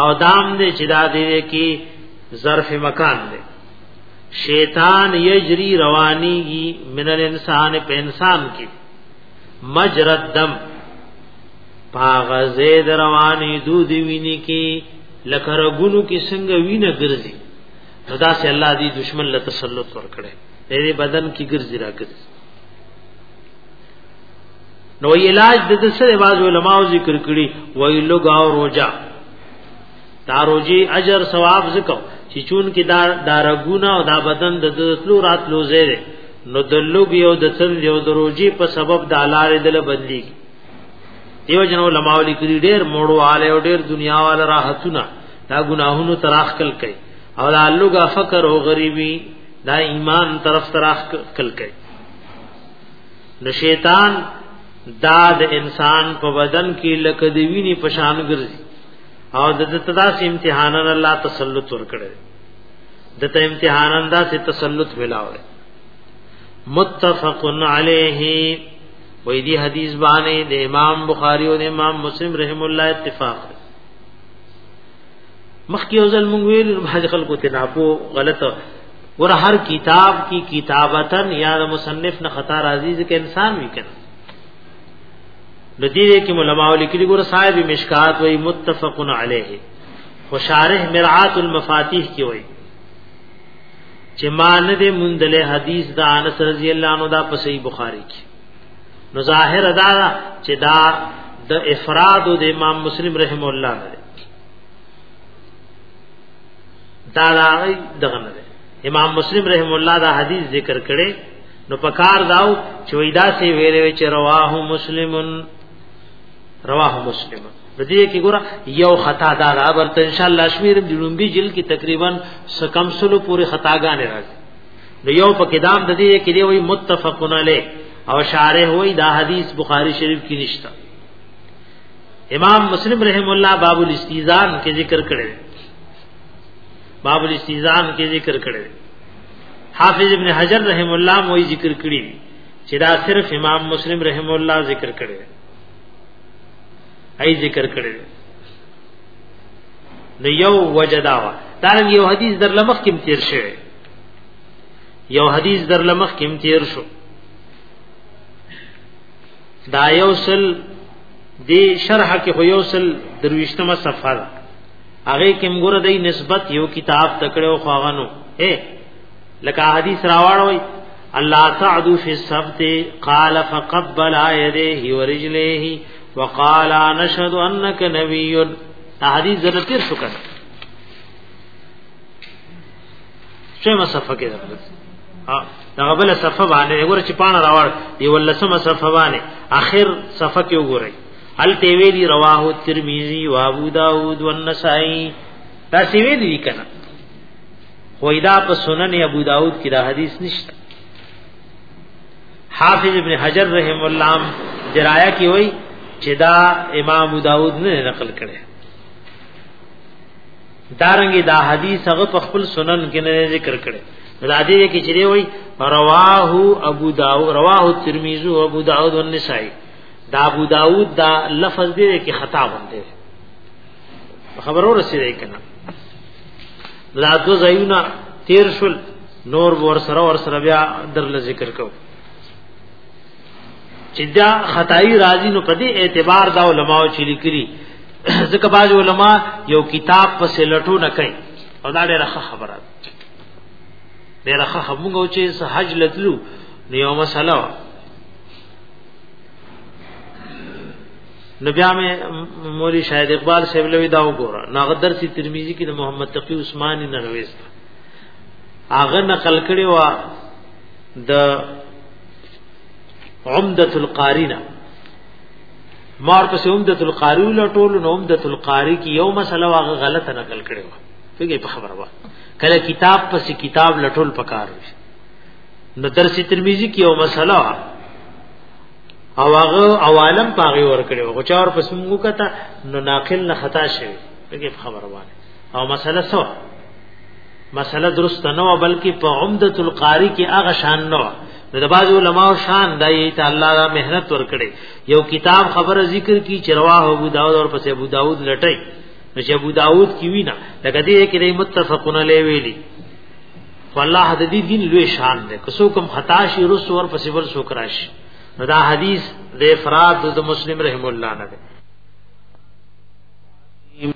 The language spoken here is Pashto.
او دام دې چې دا دې کې ظرف مکان دې شیطان یجری روانیږي من الانسان په انسان کې مجرد دم پاغه زید رواني دود ویني کې لکه رګونو کې څنګه وینه ګرځي نو دا سه الله دی دشمن له تسلط ور کړي دې بدن کې ګرځي راګرځي نو علاج د سره باز علماء ذکر کړي وای لګاو روزه دا روزي اجر ثواب زکو چې چون کې دا دارګونه او دا بدن د تلو رات لوزه ده نو د لوګ یو د تل یو د روزي په سبب د لارې دل بدلی دیو جن علماء لیکلي ډېر موړو آله او ډېر دنیا والا راحتونه دا ګناهونو تراخ کل کوي او دا لوګه فقر او غریبي دا ایمان طرف تراخ کل کوي نو شیطان دا د انسان په بدن کې لکه د ویني په شان ګرځي او د تداسې امتحانن الله تسلط ورکړي د ته امتحانن دا سي تسلط ولاوي متفقن علیه وې دي حدیث باندې د امام بخاری او د امام مسلم رحم الله اتفاق مخکې ځل مونږ ویل باج خلکو ته ناپو غلطه ور هر کتاب کی کتابتن یا مصنف نه خطا راضی ځکه انسان وی کړ د دې کې علماء لیکلي ګور صاحب مشکات وای متفق علیه خوشارح مرعات المفاتیح کی وای چې مان دې مندل حدیث د انس رضی الله عنه دا په صحیح بخاری کې نو ظاهر ادا چې دا د افراد د امام مسلم رحم الله نه دا راغی دغه نه امام مسلم رحم الله دا حدیث ذکر کړي نو پکار داو چې وېدا سي ویلې چې رواه مسلمن رواه مسلم د دې کې ګوره یو خطا دا را ورته ان شاء الله شمیر د لومبي جل کې تقریبا سکم سلو پورې خطاګانې راځي نو یو په کدام د دې کې دی وی متفقن علی او شارح وی دا حدیث بخاری شریف کې نشته امام مسلم رحم الله باب الاستیزان کې ذکر کړی باب الاستیزان کې ذکر کړی حافظ ابن حجر رحم الله موي ذکر کړی چې دا صرف امام مسلم رحم الله ذکر کړی ای ذکر کړی نو یو وجداوا دا یو حدیث در لمخ کې تیر شوی یو حدیث در لمخ کې تیر شو دا یو سل دی شرح کې خو یو سل درويشتمه صفحه ده هغه کې موږ د نسبت یو کتاب تکړو خواغانو اے لکه حدیث راوړوي الله تعدو فی السبت قال فقبل یده ورجلیه وقال نشهد انک نبی حدیث زرتیر شو کړه شمه صفه کې درلود دا بل صفه باندې وګوره چې پانه راوړ دی ولسمه صفه باندې اخر صفه کې وګوره هل تی وی دی رواه ترمذی و ابو داود و النسائی دا سی وی دی کنه خو دا په سنن ابو داود کې دا حدیث نشته حافظ ابن حجر رحم الله درایا کې وای چې دا امام ابو داود نه نقل کړي دارنګي دا حدیث هغه په خپل سنن کې نه ذکر کړي دا دې کې چې دی وای رواه ابو داود رواه ترمذی او ابو داود او نسائی دا ابو داود دا لفظ دې کې خطا باندې خبرو رسیدای کنه لا دو زینا تیر شل نور ور سره ور سره بیا در ذکر کو چې دا خدای راضی نو په دې اعتبار دا علما او چلی کړي ځکه باج علما یو کتاب په سلټو نه کوي او دا ډېره خبره ده ډېره خبره چې حج لتلو نو یو مسله نو بیا مې مولوی شاهد اقبال صاحب لوي دا وګوره ناغه درس ترمذی کې د محمد تقی عثماني نه رويست هغه نقل کړي وا د عمدة القارینه مار پس عمدة القاری ولټول نو عمدة القاری کی یو مسله واغه غلطه نقل کړي و فکر په خبره وا کله کتاب پس کتاب لټول پکار وي نو درس ترمذی کی یو مسله او هغه اوالم پاغي ور کړي و چار پس موږ کته نو ناقل نه خطا شوی فکر په خبره وا او مسله سو مسله درست نه و بلکې په عمدۃ القاری کې هغه شان نه و د باج علماء شان دای ته الله را مهنت ورکړي یو کتاب خبره ذکر کی چرواه ابو داود اور پس ابو داود لټای نو چې ابو داود کی وینا لکه دې کې د متفقون علی ویلی والله د دې دین لوی شان ده که څوک هم خطا شي رس ور پس ور څوک راشي نو دا حدیث د افراد د مسلم رحم الله نه ده